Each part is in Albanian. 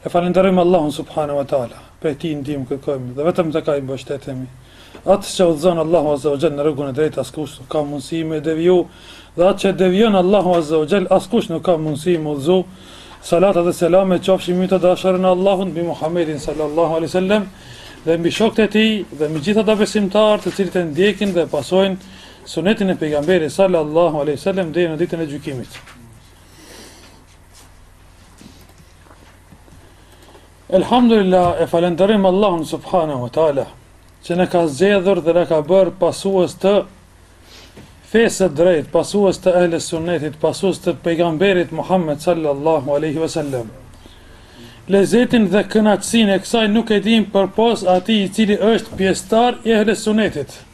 E falënderojmë Allahun subhane ue teala, prej Tij ndihmë kërkojmë dhe vetëm tek Ai mbështetemi. Atë që udhëzon Allahu azze ue xhel në rrugën e drejtë askush nuk ka mundësi me e deviju, dhe atë që e devijon Allahu azze ue xhel askush nuk ka mundësi me udhëzu. Salatat dhe selame qofshin mbi të dashurin e Allahut, mbi Muhammedin sallallahu alejhi ue sellem dhe mbi shokët e tij dhe mbi gjithë ata besimtarë të cilët e ndjekin dhe e pasojnë Sunetin e Pejgamberit sallallahu alejhi ue sellem deri në Ditën e Gjykimit. Elhamdulillah e falënderojmë Allahun subhanahu wa taala që na ka zgjedhur dhe na ka bërë pasues të fesë së drejtë, pasues të ehli sunnetit, pasues të pejgamberit Muhammed sallallahu alaihi wasallam. Lezetin dhe kënaqësinë e kësaj nuk e dimë përpos atij i cili është pjesëtar i ehli sunnetit.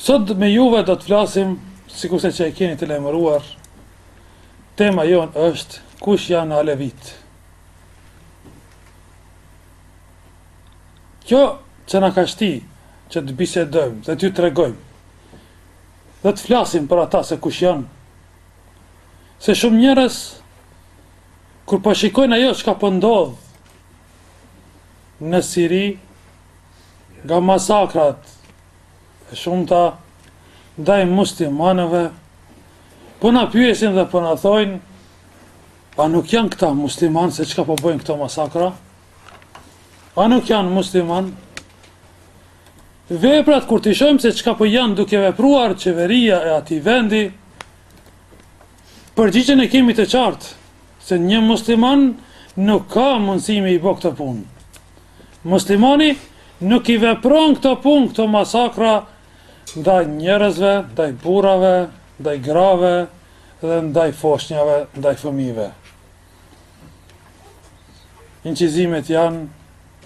Sot me juve do të flasim, sikurse që e keni të lajmëruar, tema jonë është kush janë alevit. Kjo që na ka shti, që të bisedojmë dhe t'ju tregojmë, dhe të flasim për ata se kush janë, se shumë njerëz, kur po shikojnë ajo çka po ndodh në Siri, Nga masakrat e shumta ndaj muslimanëve, po na pyesin dhe po na thojnë, a nuk janë këta musliman se çka po bëjnë këto masakra? A nuk janë musliman? Veprat kur t'i shohim se çka po janë duke vepruar qeveria e atij vendi, përgjigjen e kemi të qartë se një musliman nuk ka mundësi me i bo këto punë. Muslimani nuk i vepron këto punë, këto masakra ndaj njerëzve, ndaj burrave, ndaj grave dhe ndaj foshnjave, ndaj fëmijëve. Inçizimet janë,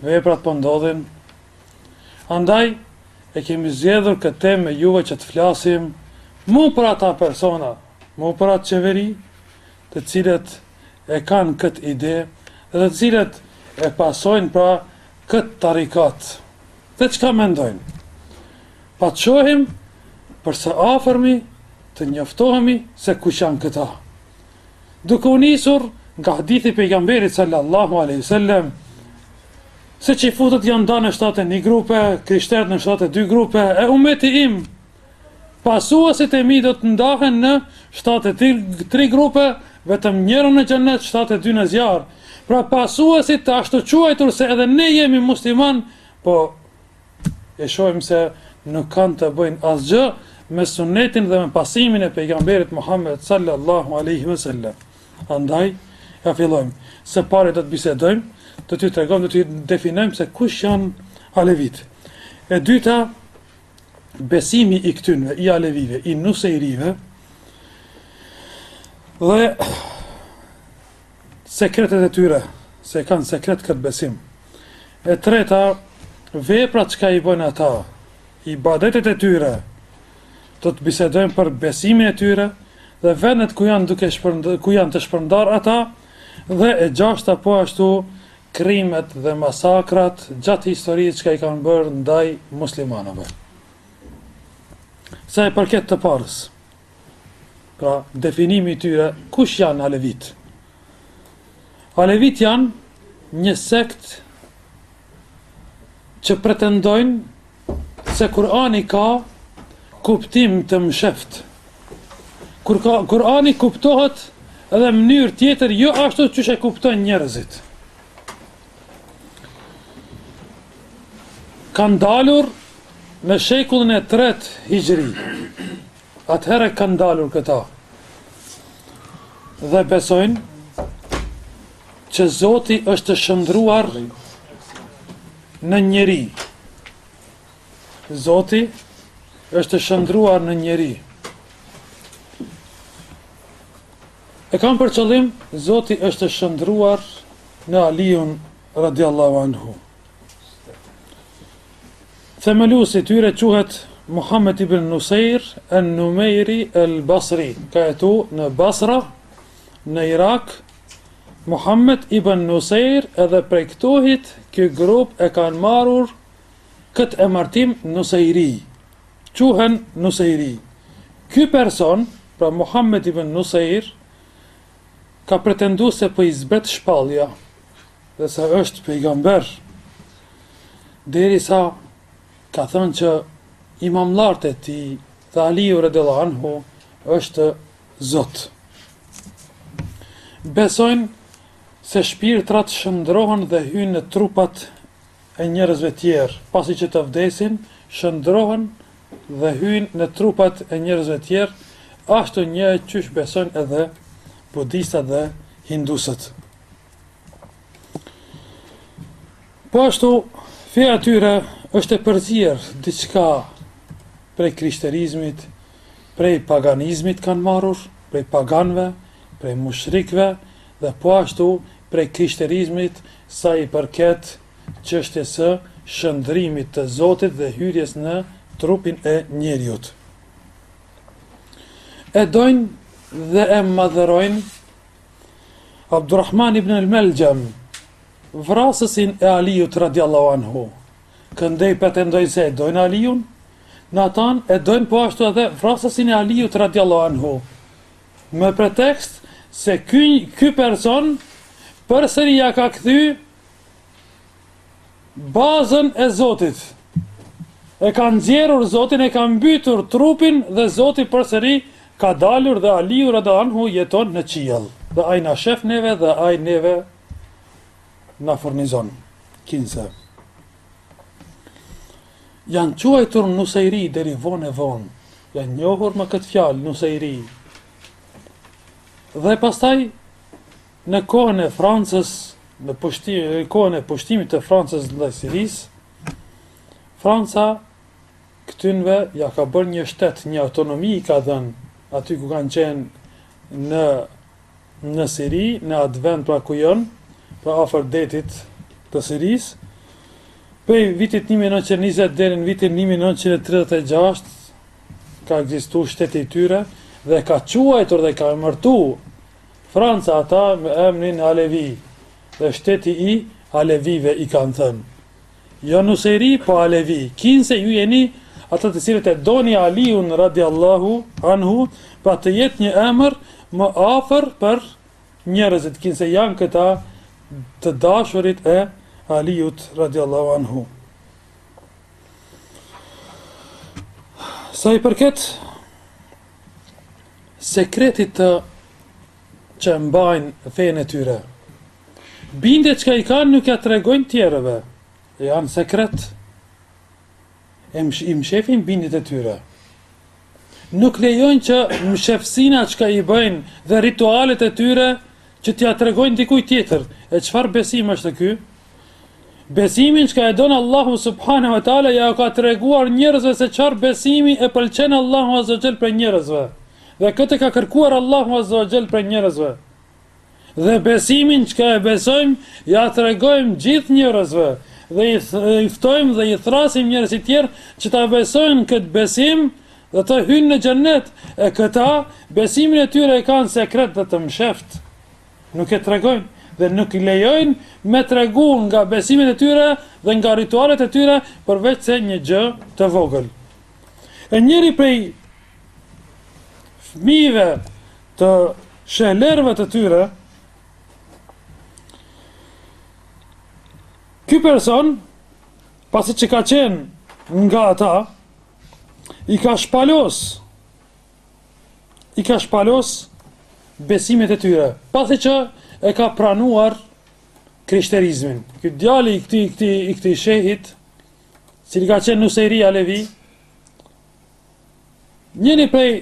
veprat po ndodhin. Andaj e kemi zgjedhur këtë temë me juve që të flasim mu për ata persona, mu për atë qeveri të cilët e kanë këtë ide dhe të cilët e pasojnë pra këtë tarikat dhe çka mendojnë. Pa të shohim për së afërmi të njoftohemi se kush janë këta. Duke u nisur nga hadithi i pejgamberit sallallahu alaihi wasallam se çifutët janë da në 71 grupe, krishterët në 72 grupe, e umeti im Pasuesit e mi do të ndahen në shtatë e tri grupe, vetëm njëra në xhennet shtatë e dy në zjarr. Pra pasuesit të ashtuquajtur se edhe ne jemi musliman, po e shohim se nuk kanë të bëjnë asgjë me sunnetin dhe me pasimin e pejgamberit Muhammed sallallahu alaihi wasallam. Andaj ia fillojmë. Së pari do të bisedojmë, do t'ju tregojmë, do t'ju definojmë se kush janë alevitë. E dyta, besimi i këtynve, i alevive, i nusejrive, dhe sekretet e tyre, se kanë sekret këtë besim. E treta, veprat çka i bojnë ata, ibadetet e tyre, do të bisedojmë për besimin e tyre, dhe vendet ku janë, duke shpërnd, ku janë të shpërndarë ata, dhe e gjashta po ashtu, krimet dhe masakrat gjatë historisë çka i kanë bërë ndaj muslimanëve. Sa i përket të parës, pra definimi i tyre, kush janë alevitë? Alevitë janë një sekt që pretendojnë Se Kurani ka kuptim të msheftë. Kur ka Kurani kuptohet edhe mënyrë tjetër jo ashtu qysh e kuptojnë njerëzit. Kanë dalur në shekullin e tretë hixhri. Atëherë kanë dalur këta. Dhe besojnë që Zoti është shndërruar Në njeri. Zoti është shndërruar në njeri. E kam për qëllim, Zoti është shndërruar në Aliun radiallahu anhu. Themelusi i tyre quhet Muhammed ibn Nusejr en Numejri el Basri, ka jetu në Basra, në Irak, Muhammed ibn Nusejr edhe prej këtuhit ky grup e kanë marrun këtë emërtim Nusejri quhen Nusejri ky person pra Muhammed ibn Nusejr ka pretendu se po i zbret shpallja dhe se është pejgamber derisa ka thënë që imamllarët e tij dhe Aliu radiallahu anhu është Zot. Besojnë se shpirtrat shëndrohen dhe hyjnë në trupat e njerëzve tjerë, pasi që të vdesin, shëndrohen dhe hyjnë në trupat e njerëzve tjerë, ashtu njëjtë qysh besojnë edhe budistat dhe hindusët. Po ashtu, feja e tyre është e përzier diçka prej krishterizmit, Prej paganizmit kanë marrur, prej paganëve, prej mushrikëve dhe po ashtu prej krishterizmit sa i përket çështjes së shëndrimit të Zotit dhe hyrjes në trupin e njeriut. E dojnë dhe e madhërojnë Abdurrahman ibn el-Mulxhem, vrasësin e Aliut radijallahu anhu, Këndej pretendojnë se e dojnë Aliun, n'atë anë e dojnë po ashtu edhe vrasësin e Aliut radijallahu anhu, me pretekst se ky ky person përsëri ia ka kthy bazën e Zotit, e ka nxjerrur Zotin e ka mbytur trupin dhe Zoti përsëri ka dalur dhe Aliu radijallahu anhu jeton në qiell dhe ai na shef neve dhe ai neve na furnizon kinse janë quajtur nusejri deri vonë e vonë janë njohur me këtë fjalë nusejri dhe pastaj në kohën e Francës në pushti në kohën e pushtimit të Francës ndaj Sirisë Franca këtynve ja ka bërë një shtet një autonomi i ka dhënë aty ku kanë qenë në në Siri, në atë vend pra ku janë, pra afër detit të Sirisë, prej vitit 1920 deri në vitin 1936 ka ekzistu shteti i tyre dhe i ka quajtur dhe i ka emërtu Franca ata me emrin Alevi dhe shteti i Alevive i kanë thënë. Jo Nusejri po Alevi kinse ju jeni ata të cilët e doni Aliun radiallahu anhu pra të jetë një emër më afër për njerëzit kinse janë këta të dashurit e Aliut radiallahu anhu Sa i përket sekretit të që e mbajnë fenë e tyre. Bindjet çka i kanë nuk ja tregojnë tjerëve, janë sekret. I mshefin bindjet e tyre. Nuk lejojnë që mshefsina çka i bëjnë dhe ritualet e tyre që t'ja tregojnë dikujt tjetër. E çfarë besim është ky? Besimin çka e don Allahu subhanahu wa taala jau ka treguar njerëzve se çfarë besimi e pëlqen Allahu azze ue xhel prej njerëzve. Dhe këtë ka kërkuar Allahu Azza wa Jall prej njerëzve. Dhe besimin çka e besojmë ia tregojmë gjithë njerëzve dhe i ftojmë dhe i thrrasim njerëzit tjerë që ta besojnë këtë besim dhe të hyjnë në Xhennet, e këta besimin e tyre e kanë sekret dhe të msheftë. Nuk e tregojnë dhe nuk i lejojnë me tregu nga besimet e tyre dhe nga ritualet e tyre përveçse një gjë të vogël. E njëri prej fëmijëve të shehlerëve të tyre, ky person, pasi që ka qenë nga ata, i ka shpalos, i ka shpalos besimet e tyre, pasi që e ka pranuar krishterizmin. Ky djali i këtij, i këtij, i këtij shehit, i cili ka qenë nusejri alevi, Njëri prej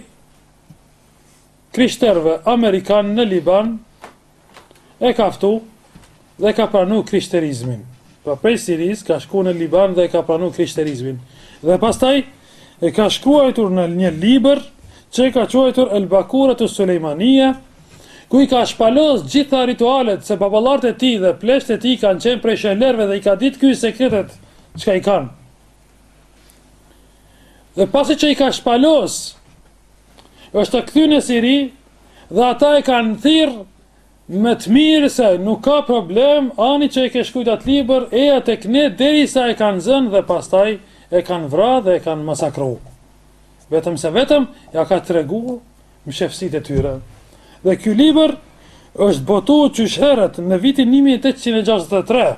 krishterëve amerikanë në Liban e ka ftu dhe ka pranu krishterizmin. Pra prej Sirisë ka shku në Liban dhe ka pranu krishterizmin. Dhe pastaj e ka shkruajtur në një libër që e ka quajtur El Bakura të Sulejmania, ku i ka shpalos gjitha ritualet se baballart e tij dhe pleqt e tij kanë qenë prej shehlerve dhe i ka ditë ky sekretet çka i kanë. Dhe pasi që i ka shpalos, është kthy në Siri, dhe ata e kanë thirrë me të mirë se nuk ka problem, ani që i ke shkrujt atë libër, eja te ne, derisa e kanë zënë dhe pastaj e kanë vra dhe e kanë masakru. Vetëm se vetëm, ia ka tregu mshefësitë e tyre. Dhe ky libër është botu qysh herët në vitin 1863,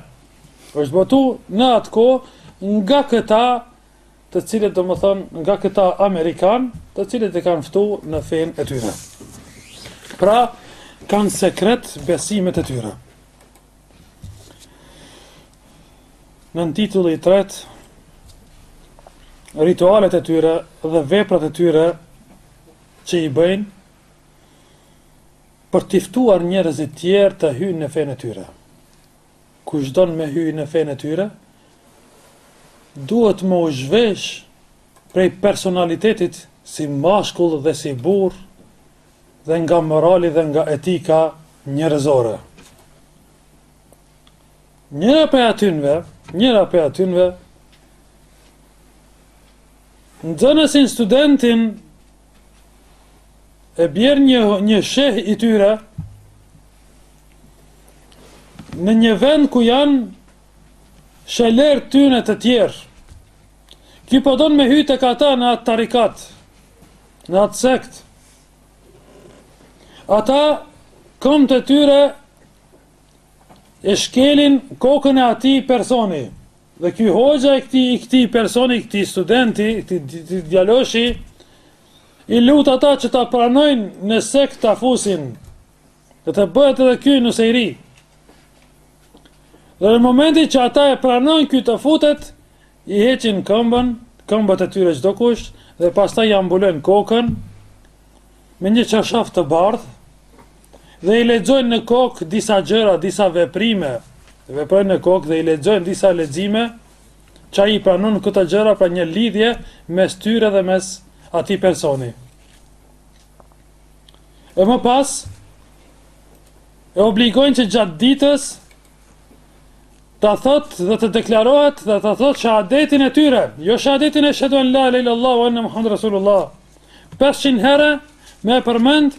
është botu në atë kohë nga këta të cilët domethënë nga këta amerikanë të cilët e kanë ftu në fenë e tyre pra kanë sekret besimet e tyre nëntitulli i tretë ritualet e tyre dhe veprat e tyre që i bëjnë për t'i ftuar njerëzit tjerë të hyjnë në fenë e tyre Kush don me hy në fenë e tyre, duhet me u zhvesh prej personalitetit si mashkull dhe si burrë dhe nga morali dhe nga etika njerëzore. Njëra prej atynve, njëra prej atynve, nxënësin studentin e bjen një, një sheh i tyre në një vend ku janë shehlerë t'tyne të tjerë. Ky po donë me hy tek ata në atë tarikat, në atë sekt. Ata këmbët e tyre e shkelin kokën e atij personi. Dhe ky hoxha i këtij i këtij personi, i këtij studenti, i këtij djaloshi i lut ata që ta pranojnë në sekt ta fusin. Dhe të bëhet edhe ky nusejri. Dhe në momentin që ata e pranojnë ky të futet, i heqin këmbën, këmbët e tyre çdokush dhe pastaj ja mbulojnë kokën me një çarshaf të bardhë Dhe i lexojnë në kokë disa gjëra, disa veprime, veprojnë në kokë dhe i lexojnë disa lexime, që ai i pranon këto gjëra pra një lidhje mes tyre dhe mes atij personi. E më pas e obligojnë që gjatë ditës ta thot dhe të deklarohet dhe ta thot shahadetin e tyre, jo shahadetin eshhedu en la ilaha illallah wa anna muhammadur rasulullah. 500 herë me përmend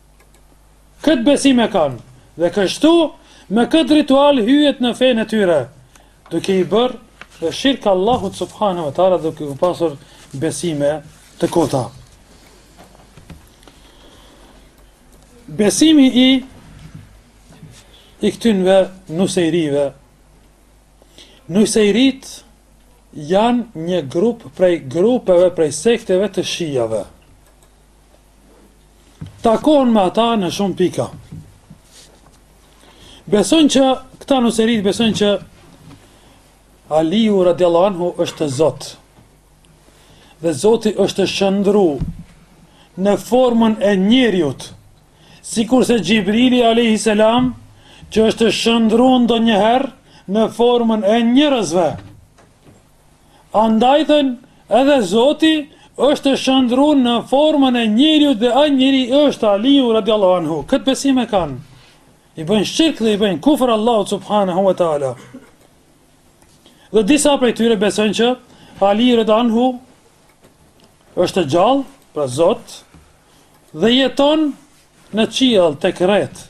Këtë besim e kanë, dhe kështu me këtë ritual hyhet në fenë e tyre, duke i bërë shirk Allahut subhanehu ve teala dhe duke u pasur besime të kota. Besimi i i këtynve nusejrive. Nusejrit janë një grup prej grupeve, prej sekteve të shijave. Takohen me ata në shumë pika. Besojnë që këta nusejrit besojnë që Aliu radiallahu anhu është Zot. Dhe Zoti është shëndru në formën e njeriut. Sikurse Xhibrili alayhi salam që është shëndru ndonjëherë në formën e njerëzve. Andaj thonë, edhe Zoti është shëndru në formën e njeriut dhe ai njeri është Aliu radijallahu anhu. Këtë besim e kanë. I bëjnë shirk dhe i bëjnë kufër Allahut subhanahu wa taala. Dhe disa prej tyre besojnë që Ali radijallahu anhu është gjallë, pra Zot, dhe jeton në qiell tek retë.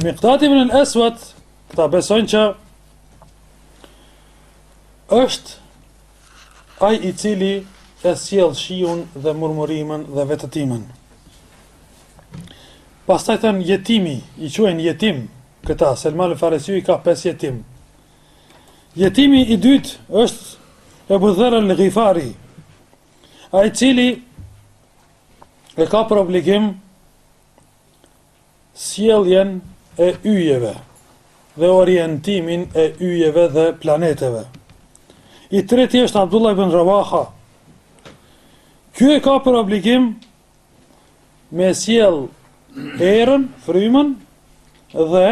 Miqdad ibn al-Aswad këta besojnë që është ai i cili e sjell shiun dhe murmurimin dhe vetëtimin. Pastaj thanë jetimi, i quajnë jetim, këta, Selman Farisiu i ka pes jetim. Jetimi i dytë është Ebu Dherr el-Gifari, ai i cili e ka për obligim sjelljen e yjeve dhe orientimin e yjeve dhe planeteve. I treti është Abdullah ibn Rawaha. Ky e ka për obligim me sjell erën, frymën dhe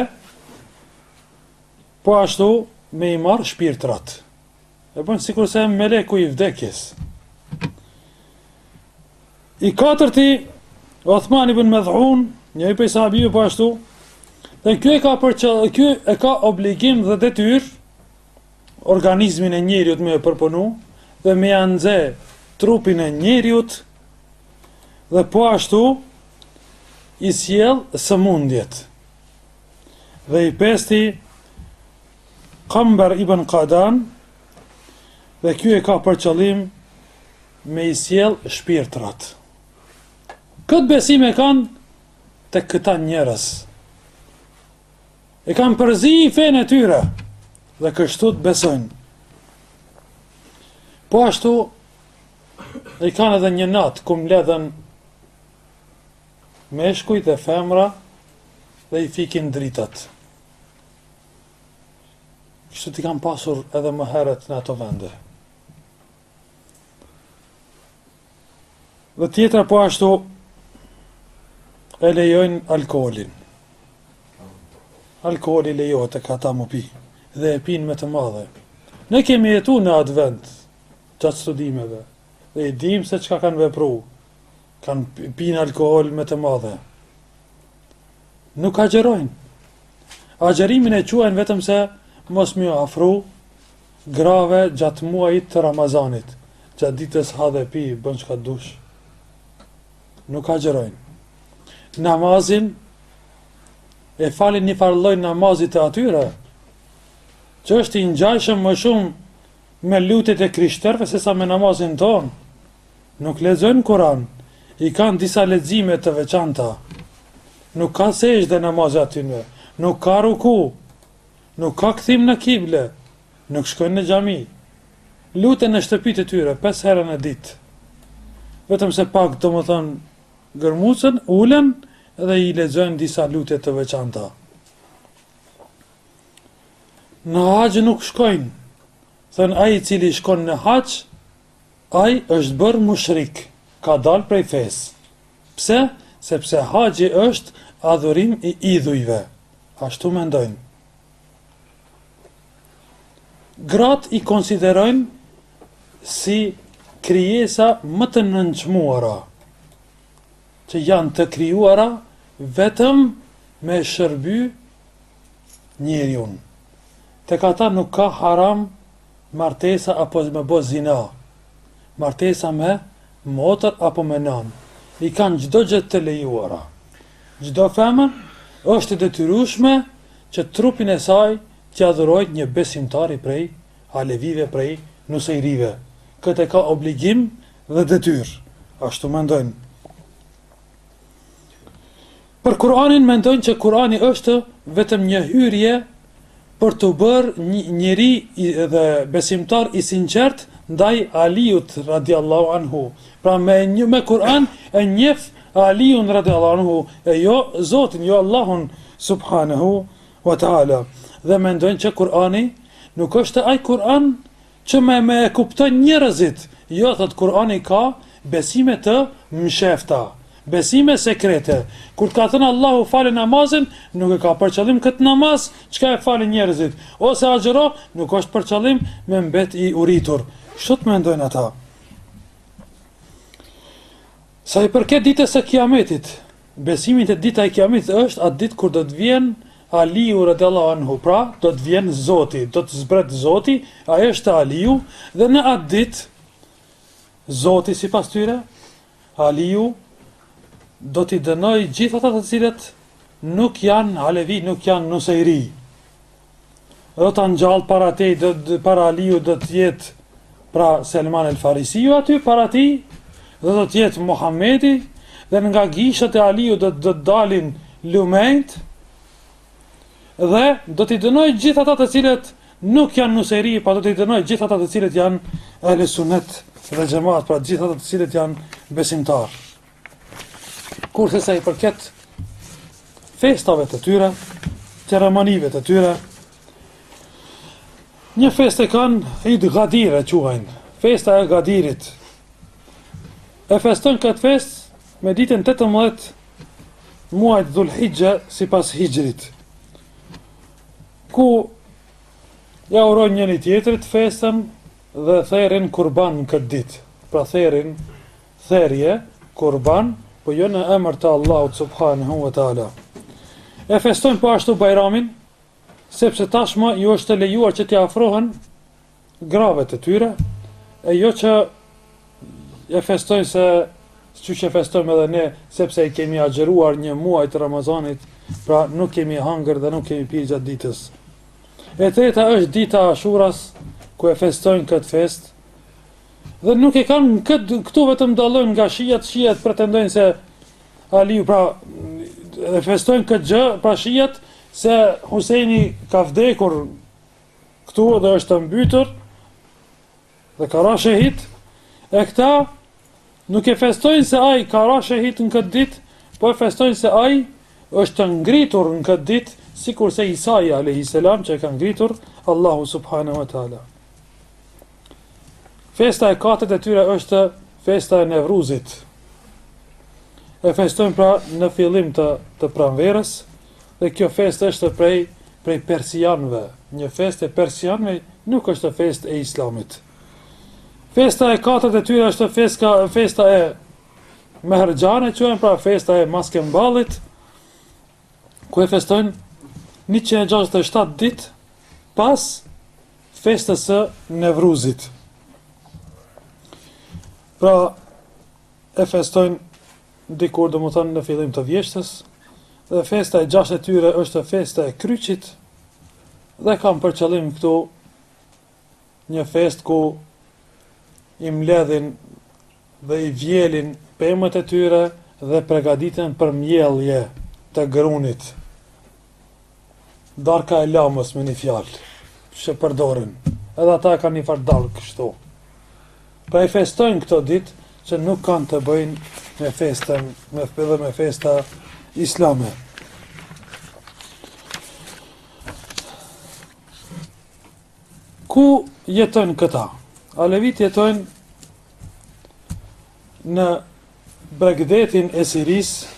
po ashtu me i marr shpirtrat. E bën sikurse meleku i vdekjes. I katërti, Othman ibn Medhun, një prej sahabëve po ashtu, dhe ky e ka për që, ky e ka obligim dhe detyrë, organizmin e njeriut me e përpunu, dhe me ia nxe trupin e njeriut, dhe po ashtu, i sjell sëmundjet. Dhe i pesti, Kamber ibn Kadan, dhe ky e ka për qëllim me i sjell shpirtrat. Këtë besim e kanë tek këta njerëz. E kanë përzi fenë e tyre dhe kështu besojnë. Po ashtu i kanë edhe një natë ku mbledhen meshkuj dhe femra dhe i fikin dritat. Kështu i kanë pasur edhe më herët në ato vende. Dhe tjetra po ashtu e lejojnë alkoholin. Alkoholi lejohet tek ata me u pi dhe e pin me të madhe. Ne kemi jetu në atë vend gjatë studimeve dhe i dim se çka kanë vepru Kanë pi alkohol me të madhe. Nuk agjerojnë. Agjerimin e quajnë vetëm se mos me iu afru grave gjatë muajit të Ramazanit. Gjatë ditës ha dhe pi, bën çka dush. Nuk agjerojnë. Namazin e falin një farë lloj namazit të atyre, që është i ngjashëm më shumë me lutjet e krishterëve sesa me namazin tonë. Nuk lexojnë Kur'an, i kanë disa lexime të veçanta. Nuk ka sexhde namazi atyne, nuk ka ruku, nuk ka kthim në kible, nuk shkojnë në xhami. Luten në shtëpitë e tyre pesë herë në ditë. Vetëm se pak, domethënë, gërmucën, ulen dhe i lexojnë disa lutje të veçanta. Në haxh nuk shkojnë. Thonë ai i cili shkon në haxh, Ai është bërë mushrik, ka dalë prej fesë. Pse? Sepse haxhi është adhurim i idhujve. Ashtu mendojnë. Gratë i konsiderojnë si krijesa më të nënçmuara, që janë të krijuara vetëm me shërby njeriun. Tek ata nuk ka haram Martesa apo me bo zina. Martesa me motër apo me nanë. I kanë çdo gjë të lejuara. Çdo femër është e detyrueshme që trupin e saj t'ia dhurojë një besimtari prej alevive prej nusejrive. Këtë e ka obligim dhe detyrë. Ashtu mendojnë. Për Kur'anin mendojnë që Kur'ani është vetëm një hyrje për t'u bërë njeri dhe besimtar i sinqertë ndaj Aliut radijallahu anhu, pra me e njoh me Kur'an e njef Aliun radijallahu anhu e jo Zotin, jo Allahun subhanehu wa ta'ala, dhe mendojnë që Kur'ani nuk është ai Kur'an Që me e kuptojnë njerëzit, jo thotë Kurani ka besime të mshefta, besime sekrete, kur të ka thënë Allahu fale namazin nuk e ka për qëllim këtë namaz çka e falin njerëzit, ose agjëro nuk është për qëllim me mbet i uritur, kështu mendojnë ata. Sa i përket Ditës së Kiametit, besimin te Dita e Kiametit është atë ditë kur do të vjen Aliu radijallahu anhu, pra, do të vjen Zoti, do të zbret Zoti, ai është Aliu, dhe në atë ditë, Zoti sipas tyre, Aliu, do t'i dënojë gjithë ata të cilët nuk janë alevi, nuk janë nusejri. Do ta ngjall para te do para Aliu do të jetë pra Selman el Farisiu aty para tij dhe do të jetë Muhamedi dhe nga gishtat e Aliu do të dalin lumenjt dhe do t'i dënoj gjithë ata të cilët nuk janë nusejri, pra do t'i dënoj gjithë ata të cilët janë ehli sunnet dhe xhemat, pra gjithë ata të cilët janë besimtarë. Kurse sa i përket festave të tyre, ceremonive të tyre, një festë e kanë Id Gadir e quajnë, festa e Gadirit. E festojnë këtë festë me ditën 18 muajit Dhul Hixhe sipas hixhrit. Ku ja urojnë njëri-tjetrit festën dhe therin kurban në këtë ditë. Pra therin therje, kurban, po jo në emër të Allahut subhanehu ve teala. E festojnë po ashtu Bajramin, sepse tashmë ju është lejuar që t'i afrohen grave të tyre, e jo që e festojnë siç e festojmë edhe ne, sepse i kemi agjeruar një muaj të Ramazanit, pra nuk kemi hangër dhe nuk kemi pijë gjatë ditës. E treta është dita e Ashuras, ku e festojnë këtë festë, Dhe nuk e kanë këtë, këtu vetëm dallojnë nga shijat, shijat pretendojnë se Aliu pra e festojnë këtë gjë, pra shijat se Huseini ka vdekur këtu dhe është mbytur dhe ka ra shehit, e këta nuk e festojnë se ai ka ra shehit në këtë ditë, po e festojnë se ai është ngritur në këtë ditë, sikurse Isai alejhis selam që e ka ngritur Allahu subhanehu ve teala. Festa e katërt e tyre është festa e Nevruzit. E festojnë pra në fillim të të pranverës dhe kjo festë është prej prej persianëve. Një festë e persianëve nuk është festë e islamit. Festa e katërt e tyre është festa festa e Mehrexhan e quajnë pra festa e maskenballit. ku e festojnë 167 ditë pas festës së Nevruzit. Pra e festojnë dikur domethënë në fillim të vjeshtës, dhe festa e gjashtë e tyre është festa e kryqit, dhe kam për qëllim këtu një festë ku i mbledhin dhe i vjelin pemët e tyre dhe pregaditen për mbjellje të grunit. Darka e lamës me një fjalë, që përdorin. Edhe ata e kanë një farë darke kështu. Pra i festojnë këto ditë që nuk kanë të bëjnë me festën, me fëllë me festa islame. Ku jetojnë këta? Alevitët jetojnë në bregdetin e Sirisë,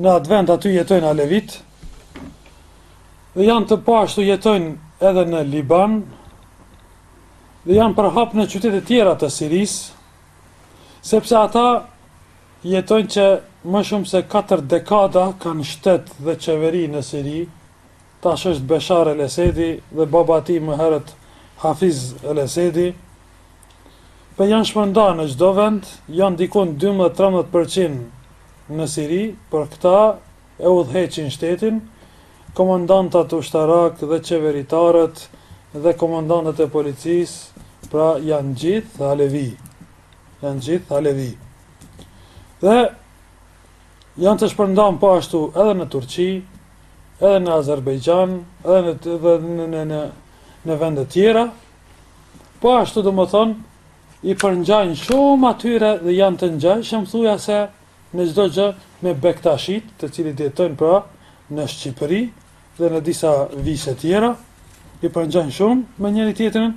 në atë vend aty jetojnë alevitët, dhe janë të po ashtu jetojnë edhe në Liban, dhe janë përhap në qytetet tjera të Sirisë, sepse ata jetojnë që më shumë se 4 dekada kanë shtet dhe qeveri në Siri, Tash është Beshar El Esedi dhe baba i tij më herët Hafiz El Esedi. Po janë shpërndarë në çdo vend, janë diku në dymbëdhjetë trembëdhjetë për qind në Siri, por këta e udhëheqin shtetin, komandantat ushtarakë dhe qeveritarët dhe komandantët e policisë, pra janë gjithë alevi. Janë gjithë alevi. Dhe janë të shpërndam po ashtu edhe në Turqi, edhe në Azerbejxhan, edhe në, edhe në, në, në, në vendet tjera, po ashtu domethënë, i përngjajnë shumë atyre dhe janë të ngjashëm thuajse në çdo gjë me bektashit, të cilët jetojnë pra në Shqipëri dhe në disa vise tjera, i përngjajnë shumë me njëri-tjetrin,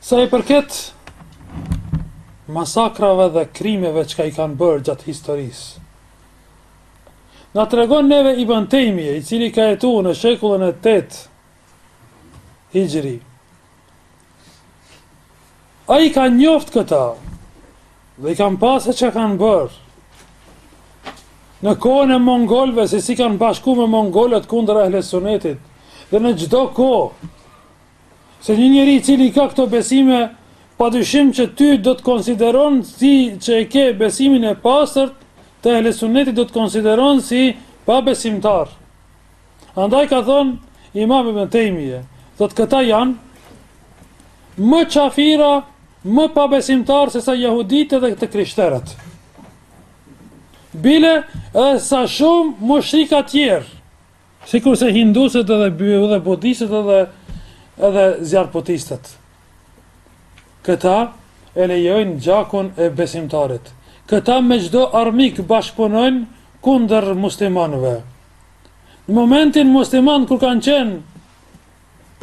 Sa i përket masakrave dhe krimeve çka i kanë bërë gjatë historisë, na tregon neve Ibn Tejmije, i cili ka jetu në shekullin e 8 hixhri. Ai i ka njoft këta dhe i ka pa se çka kanë bërë në kohën e mongolve, se si u kanë bashku me mongolët kundër ehli sunnetit, dhe në çdo kohë, Se një njeri i cili ka këto besime, padyshim që ty do të konsideron si që e ke besimin e pastërt të ehli sunnetit do të konsideron si pabesimtar. Andaj ka thonë Imam Ibn Tejmije, thotë këta janë më qafira, më pabesimtarë sesa jahuditë dhe të krishterët. Bile edhe sa shumë mushrika tjerë. Sikurse hindusët edhe edhe budistët edhe edhe zjarrputistët. Këta e lejojnë gjakun e besimtarit. Këta me çdo armik bashkëpunojnë kundër muslimanëve. Në momentin muslimanët kur kanë qenë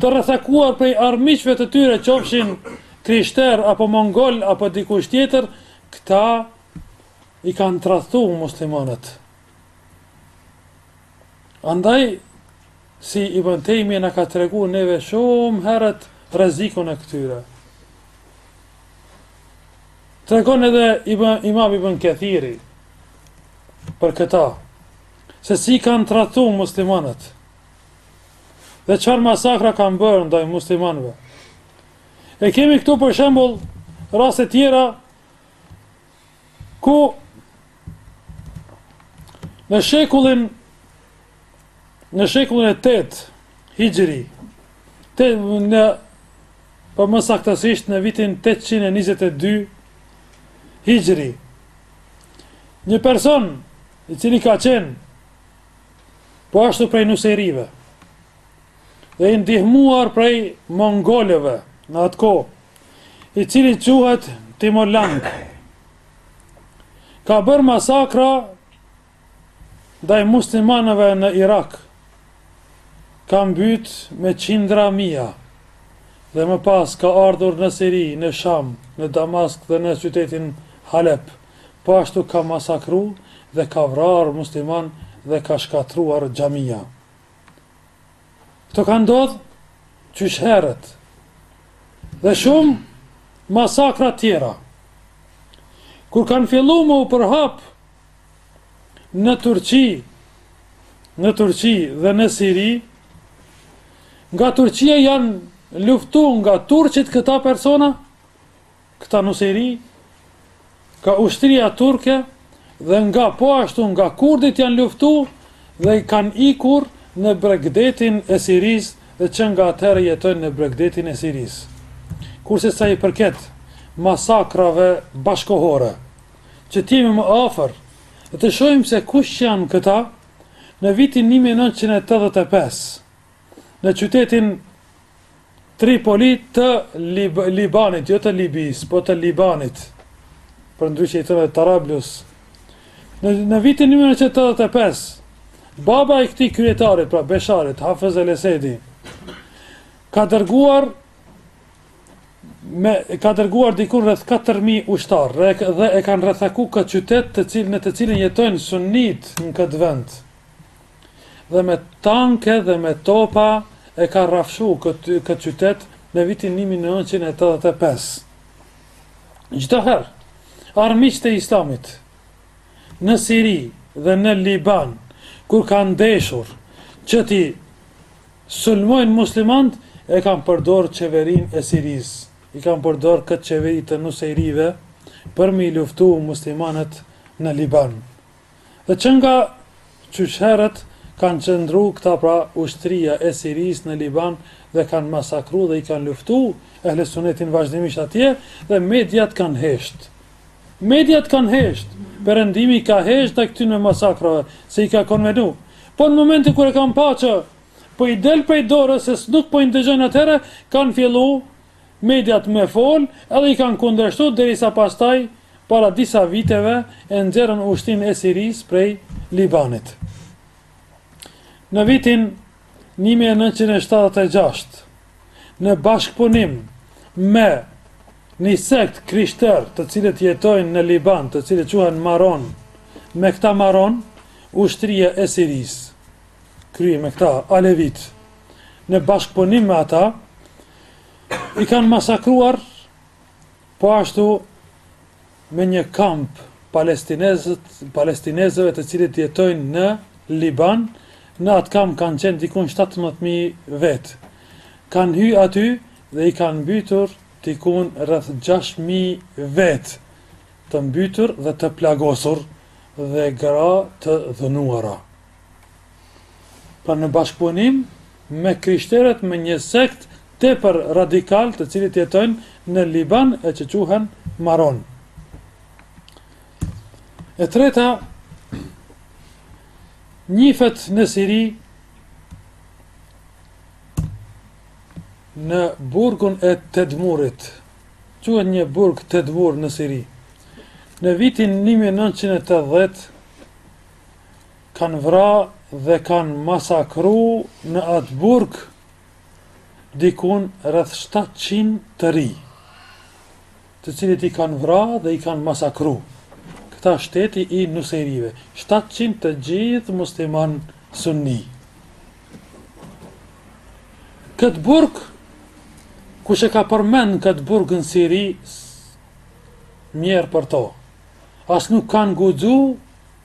të rrethekuar prej armiqve të tyre, qofshin krishter apo mongol apo dikush tjetër, këta i kanë tradhtu muslimanët. Andaj, si Ibn Tejmije na ka tregu neve shumë herët rrezikun e këtyre. Tregon edhe imam Ibn Kethiri për këta, se si kanë tradhtu muslimanët dhe çfarë masakra kanë bërë ndaj muslimanëve. E kemi këtu për shembull raste tjera ku në shekullin në shekullin e 8 Hixhri po më saktësisht në vitin 822 Hixhri një person i cili ka qenë po ashtu prej nusejrive dhe i ndihmuar prej mongolëve në atë kohë, i cili quhet Timurlang. Ka bërë masakra ndaj muslimanëve në Irak. Ka mbyt me qindra mija dhe më pas ka ardhur në Siri, në Sham, në Damask dhe në qytetin Halep. Po ashtu ka masakru dhe ka vrarë muslimanë dhe ka shkatërruar xhamia. Këto kanë ndodhë qysh herët dhe shumë masakra tjera. Kur kanë fillu me u përhap në Turqi, në Turqi dhe në Siri, nga Turqia janë luftu nga turqit këta persona, Këta nusejri nga ushtria turke dhe nga po ashtu nga kurdit janë luftu dhe kanë ikur në bregdetin e Sirisë dhe që nga atëherë jetojnë në bregdetin e Sirisë. Kurse sa i përket masakrave bashkëkohore, që të jemi më afër dhe të shohim se kush janë këta, në vitin një mijë e nëntëqind e tetëdhjetë e pesë, në qytetin Tripoli të Lib Libanit, jo të Libisë, po të Libanit, përndryshe i thonë Tarablus. Në, në vitin 1985, baba i këtij kryetarit, pra Besharit, Hafez El Esedi, ka dërguar me ka dërguar diku rreth 4000 ushtarë dhe, dhe e kanë rrethu këtë qytet të cilin në të cilin jetojnë sunitë në këtë vend dhe me tanke dhe me topa e kanë rrafshu këtë këtë qytet në vitin një mijë e nëntëqind e tetëdhjetë e pesë çdo herë armiqtë e Islamit në Siri dhe në Liban kur kanë dashur që t'i sulmojnë muslimanët e kanë përdorë qeverinë e Sirisë e kanë përdorë këtë qeveri të Nusejrive për me i luftu muslimanët në Liban Dhe që nga qysh herët kanë qëndru këta pra ushtria e Sirisë në Liban dhe kanë masakru dhe i kanë luftu Ehle Sunetin vazhdimisht atje dhe mediat kanë hesht mediat kanë hesht perëndimi ka hesht ndaj këtyne masakrave se i ka konvenu po në momentin kur e kanë pa që po i del prej dorës se nuk po i ndëgjojnë atëhere kanë fillu Mediat me fol edhe i kanë kundërshtu derisa pastaj para disa viteve e nxjerrën ushtrinë e Sirisë prej Libanit. Në vitin një mijë e nëntëqind e shtatëdhjetë e gjashtë, në bashkëpunim me një sekt krishterë të cilët jetojnë në Liban të cilët quhen Maron, me këta Maron, ushtria e Sirisë, kry me këta Alevitë, në bashkëpunim me ata, I kanë masakruar po ashtu në një kamp palestinezët, palestinezëve të cilët jetojnë në Liban, në atë kamp kanë qenë dikun 17.000 vet. Kanë hy aty dhe i kanë mbytur dikun rreth 6.000 vet të mbytur dhe të plagosur dhe gra të dhunuara. Pra në bashkëpunim me krishterët me një sekt tepër radikal të cilët jetojnë në Liban e që quhen Maron. E treta, njifet në Siri në burgun e Tedmurit, quhet një burg Tedmur në Siri. Në vitin 1980, Kanë vra dhe kanë masakru në atë burg dikun rreth shtatëqind të rinj, të cilët i kanë vra dhe i kanë masakru këta shteti i nusejrive, shtatëqind të gjithë musliman sunni. Këtë burg, kush e ka përmen këtë burg në Siri, mjer për to. As nuk kanë guxu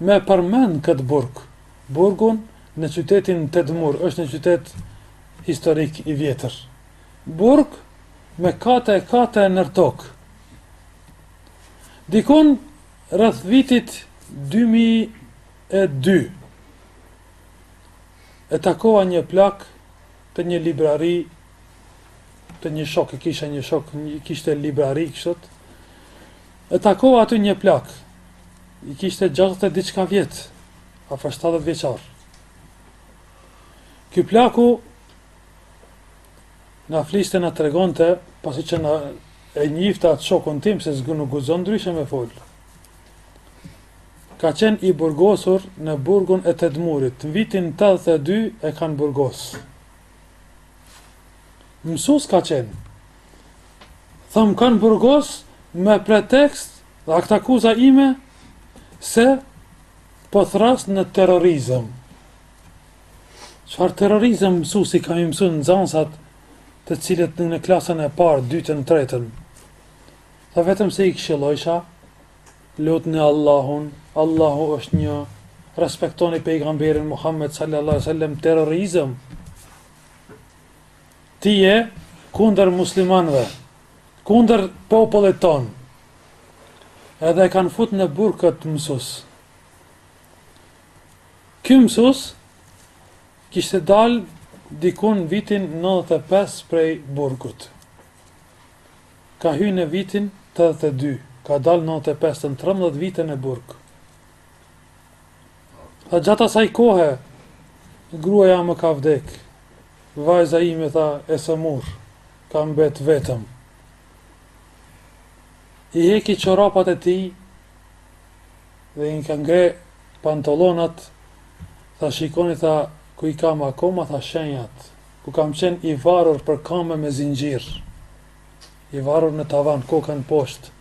Me përmend këtë burg. Burgun në qytetin Tedmur është një qytet historik i vjetër. Burg me kate e kate nër tokë. Dikun rreth vitit dy mijë e dy e takova një plak te një librari te një shok e kisha një shok kishte librari kështu E takova aty një plak, i kishte gjashtëdhjetë e diçka vjet, afër shtatëdhjetë vjeçar. Ky plaku na fliste na tregonte, pasi që e njifte atë shokun tim se s'gu nuk guxon ndryshe me fol. Ka qenë i burgosur në burgun e Tedmurit. Në vitin 82 e kanë burgos. Msus ka qenë. Tha më kanë burgos me pretekst dhe aktakuza ime se po thras në terrorizëm. Çfarë terrorizëm msus i kam i msu nxansat të cilët në klasën e parë, dytën, tretën. Tha vetëm se i këshillojsha Lutni Allahun, Allahu është një, respektoni pejgamberin Muhammed sallallahu alaihi wasallam terrorizëm. ti je kundër muslimanëve, kundër popullit ton. Edhe e kanë fut në burg këtë msus. Ky msus kishte dal dikun vitin 95 prej burgut. Ka hy në vitin tetëdhjetë e dy, ka dal nëntëdhetë e pesë në trembëdhjetë vite në burg. Dhe gjatë asaj kohe gruaja më ka vdek. Vajza ime tha e sëmur, ka mbet vetëm. I heki çorapat e tij dhe i ka ngre pantolonat. Tha shikoni tha ku i kam akoma tha shenjat. ku kam qenë i varur për kame me zinxhir, i varur në tavan, kokën poshtë.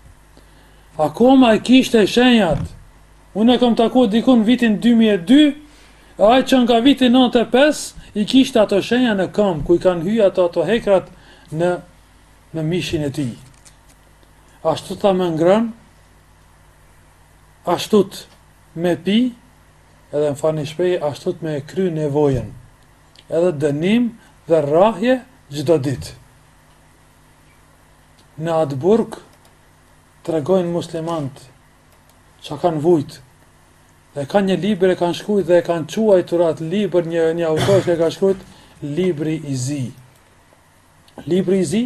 Akoma e kishte shenjat. Unë e kam taku dikun vitin 2002, e ai që nga viti 95 i kishte ato shenja në këmbë, ku i kanë hyjë ato ato hekrat në në mishin e tij. Ashtu të me ngrën, ashtu të me pi, edhe më falni shprehje, ashtu të me kry nevojën. Edhe dënim dhe rrahje çdo ditë. Në atë burg tregojnë muslimant ça kanë vujt. Dhe kanë një libër e kanë shkrujt dhe e kanë quajtur atë libër një një autor që e ka shkrujt libri i zi. Libri i zi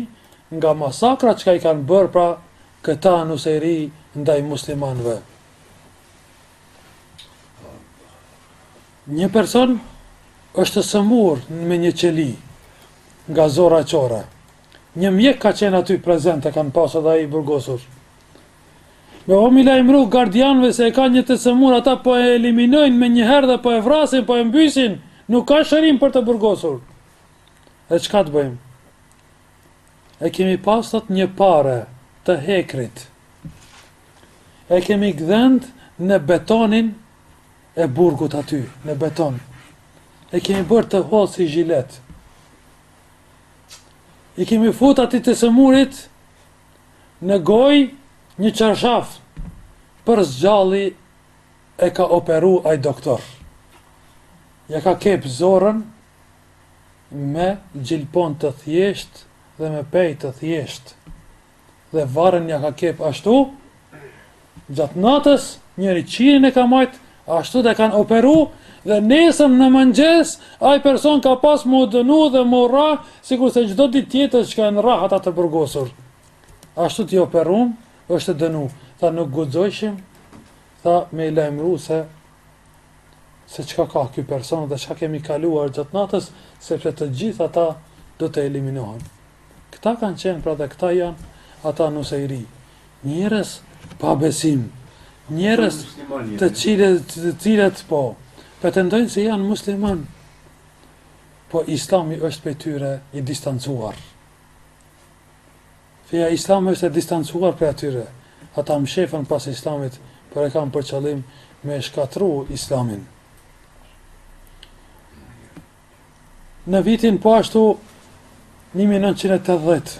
nga masakrat çka i kan bër pra këta nusejri ndaj muslimanëve. Një person është sëmur me një qeli nga zorra qorre. Një mjek ka qenë aty prezent e kanë pasë edhe ai i burgosur. Me ja lajmëru gardianve se e ka një të sëmur, ata po e eliminojnë me njëherë dhe po e vrasin, po e mbysin, nuk ka shërim për të burgosur. E çka të bëjmë? E kemi pas një pare të hekrit. E kemi gdhend në betonin e burgut aty, në beton. E kemi bërë të hollë si zhilet. I kemi fut atij të sëmurit në goj një qarshaf për zgjalli e ka operu aj doktor. Ja ka kep zorrën me gjilpan të thjesht dhe me pej të thjesht dhe varrën ja ka kep ashtu gjatë natës njëri qirin e ka majt ashtu dhe kanë operu dhe nesër në mëngjes ai person ka pas mu dënu dhe mu rra sikurse çdo ditë tjetër që kanë rra ata të burgosur ashtu të operum është dënu tha nuk guxojshim tha me i lajmëru se se çka ka ky person dhe çka kemi kaluar gjatë natës, sepse të gjithë ata do të eliminohen. Këta kanë qenë pra dhe këta janë ata Nusejri. Njerëz pa besim. Njerëz të cilët, të cilët po, pretendojnë se janë musliman. Po islami është prej tyre i distancuar. Feja islam është e distancuar prej atyre, ata mshefën pas islamit por e kanë për qëllim me e shkatrru islamin. Në vitin po ashtu 1980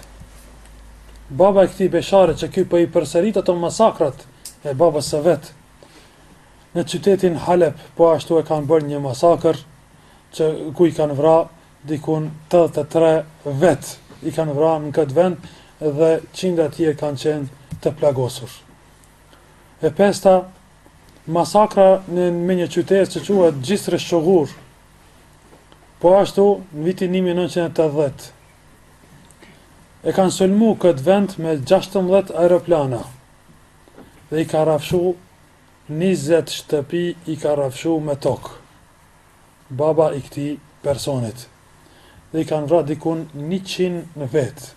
baba i këtij Besharit që ky po i përsërit ato masakrat e babës së vet. Në qytetin Halep po ashtu e kanë bërë një masakër që ku i kanë vra Dikun tetëdhjetë e tre vet i kanë vra në këtë vend dhe qindra tjerë kanë qenë të plagosur. E pesta, masakra në, në një qytet që quhet Jisr-e Shoghur, po ashtu në vitin një mijë e nëntëqind e tetëdhjetë. E kanë sulmu këtë vend me gjashtëmbëdhjetë aeroplana dhe i ka rrafshu njëzet shtëpi i ka rrafshu me tokë. baba i këtij personit dhe i kanë vra dikun njëqind vet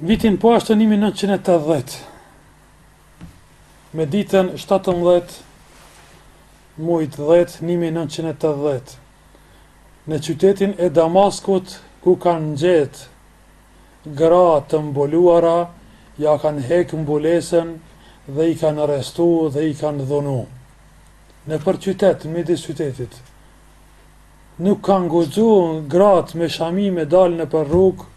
vitin po ashtu një mijë e nëntëqind e tetëdhjetë me ditën shtatëmbëdhjetë mujt dhjetë një mijë e nëntëqind e tetëdhjetë në qytetin e Damaskut ku kanë gjetë Gra të mbuluara ia kanë hekë mbulesën dhe i kanë arrestu dhe i kanë dhunu. Nëpër qytet, midis qytetit. Nuk kanë guxu gratë me shami me dalë nëpër rrugë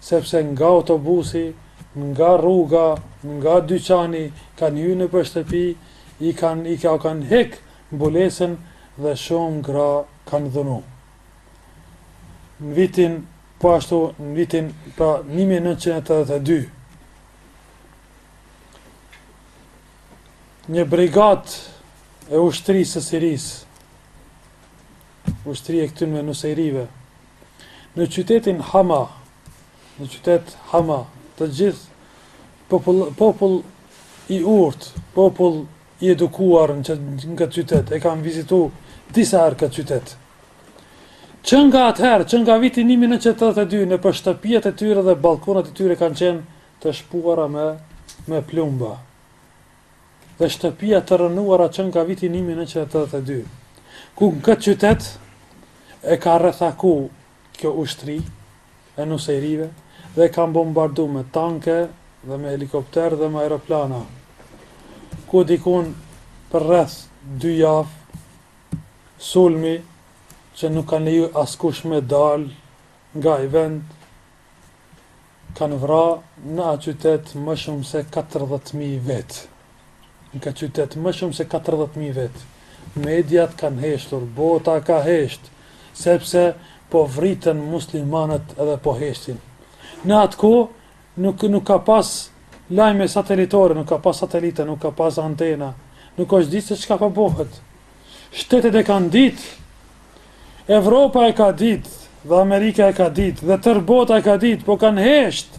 sepse nga autobusi, nga rruga, nga dyqani kanë hy nëpër shtëpi, i kanë ia kanë hekë mbulesën dhe shumë gra kanë dhunu. në vitin po ashtu në vitin pra 1982 një brigadë e ushtrisë së Sirisë ushtri e këtyne nusejrive në qytetin Hama në qytet Hama të gjithë popull, popull i urtë popull i edukuar në këtë qytet, e kam vizitu disa herë këtë qytet. Që nga atëherë, që nga viti një mijë e nëntëqind e tetëdhjetë e dy, nëpër shtëpiat e tyre dhe ballkonat e tyre kanë qenë të shpuara me me plumba dhe shtëpia të rrënuara që nga viti një mijë e nëntëqind e tetëdhjetë e dy, ku në këtë qytet e ka rrethaku kjo ushtri, e Nusejrive dhe e kanë bombardu me tanke dhe me helikopterë dhe me aeroplana ku dikun për rreth dy javë sulmi që nuk kanë leju askush me dalë nga ai vend kanë vra në atë qytet më shumë se katërdhjetë mijë vetë. Në këtë qytet më shumë se katërdhjetë mijë vetë. Mediat kanë heshtur, bota ka hesht, sepse po vriten muslimanët dhe po heshtin. Në atë kohë nuk nuk ka pas lajme satelitore, nuk ka pas satelita, nuk ka pas antena, nuk është ditë se çka po bëhet. Shtetet e kanë ditë, Evropa e ka ditë, dhe Amerika e ka ditë, dhe tërë bota e ka ditë, po kanë hesht,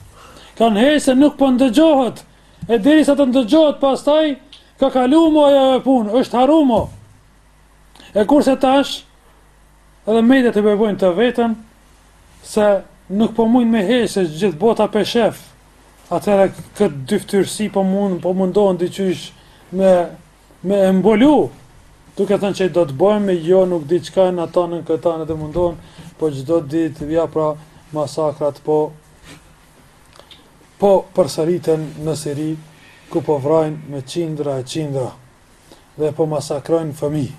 kanë hesht se nuk po ndëgjohet, E derisa të ndëgjohet pastaj ka kalu mo ajo punë, është harru mo. Kurse tash edhe mediat e bëjnë të vetën se nuk po mujnë me hesht se gjithë bota p'e shef, atëherë këtë dyftyrësi po mund po mundohen diqysh me me e mbulu, duke thënë që do të bëjmë jo nuk di çka na tanë këta na të mundohen po çdo ditë ja pra masakrat po po përsëriten në Siri ku po vrajnë me qindra e qindra dhe po masakrojnë fëmijë.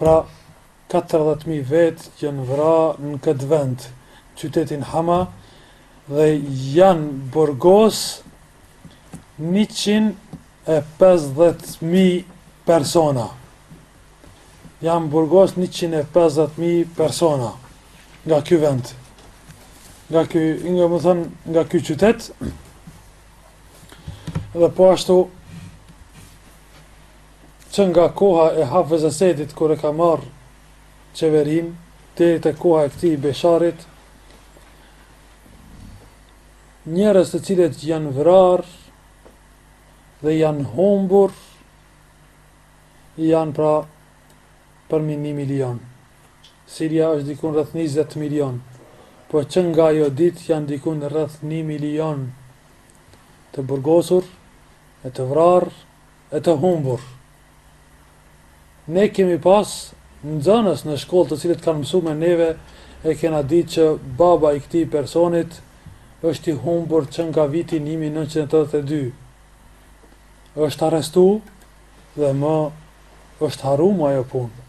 Pra, 40.000 vetë janë vra në këtë vend, qytetin Hama, dhe janë burgos 100 e pesëdhjetë mijë persona janë burgos njëqind e pesëdhjetë mijë persona nga ky vend nga ky domethënë nga ky qytet dhe po ashtu që nga koha e Hafëz Esedit kur e ka marrë qeverinë deri te koha e këtij Besharit njerëz të cilët janë vrarë dhe janë humbur janë pra përmi një milion. Siria është dikun rreth 20 milion, po që nga ajo ditë janë dikun rreth një milion të burgosur, e të vrarë, e të humbur. Ne kemi pas nxënës në shkollë të cilët kanë mësu me neve e kena ditë që baba i këtij personit është i humbur që nga viti një mijë e nëntëqind e tetëdhjetë e dy është arrestu dhe më është harrum ajo punë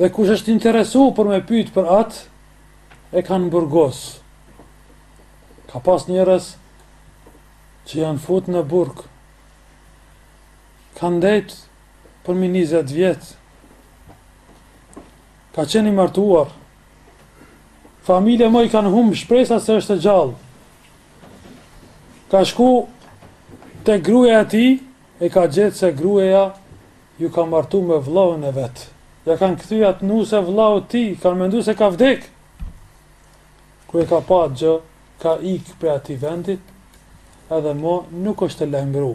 dhe kush është interesu për me pyt për atë e kanë burgos ka pas njerëz që janë fut në burg Ka ndejt përmi njëzet vjet. Ka qenë i martuar. Familja më i kanë humb shpresat se është i gjallë. Ka shku te gruaja e tij e ka gjet se gruaja ju ka martu me vëllan e vet. Ja kanë kthy atë nuse vëllaut tij, kanë mendu se ka vdek. Kur e ka pa atë gjë, ka ik prej atij vendit edhe mo nuk është lajmëru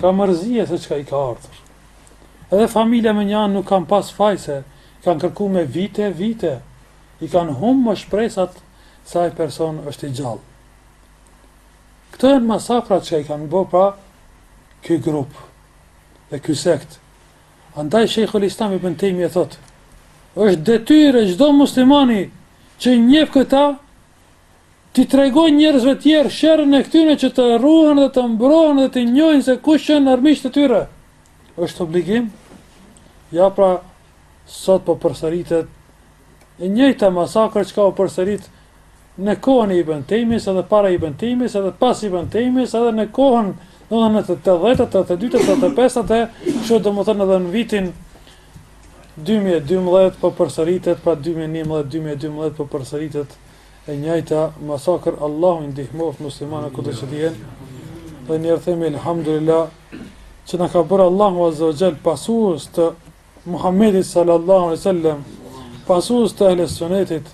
ka mërzi se çka i ka ardhur edhe familja me një anë nuk kanë pas faj se kanë kërku me vite vite i kanë humb mo shpresat se ai person është i gjallë. Këto janë masakrat që i kanë bo pra ky grup dhe ky sekt Andaj Shejhul Islam Ibn Tejmije thotë, Është detyrë e çdo muslimani që i njeh këta t'i tregojë njerëzve të tjerë sherrin e këtyre që të ruhen dhe të mbrohen dhe të njohin se kush janë armiqtë e tyre. Është obligim. Ja pra sot po përsëritet e njëjta masakër çka u përsërit në kohën e Ibën Tejmijës edhe para Ibën Tejmijës edhe pas Ibën Tejmijës edhe në kohën domethënë në tetëdhjetat të të dytat të të pestat e kështu domethënë edhe në vitin 2012 po përsëritet pra 2011 2012 po përsëritet e njëjta masakër Allahu i ndihmoft muslimanët kudo që të jenë edhe një herë themi elhamdulillah që na ka bërë Allahu azza wa jall pasues të Muhammedit sallallahu alejhi ve sellem, pasues të Ehli Sunetit,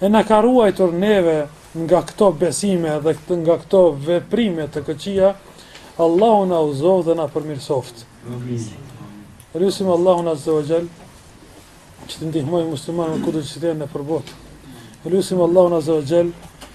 e na ka ruajtur neve nga këto besime dhe nga këto veprime të këqija, Allahu na udhëzoft dhe na përmirësoft. Lusim Allahun azza wa jall që të ndihmojë muslimanët kudo që të jenë nëpër botë. Lusim Allahun azza wa jall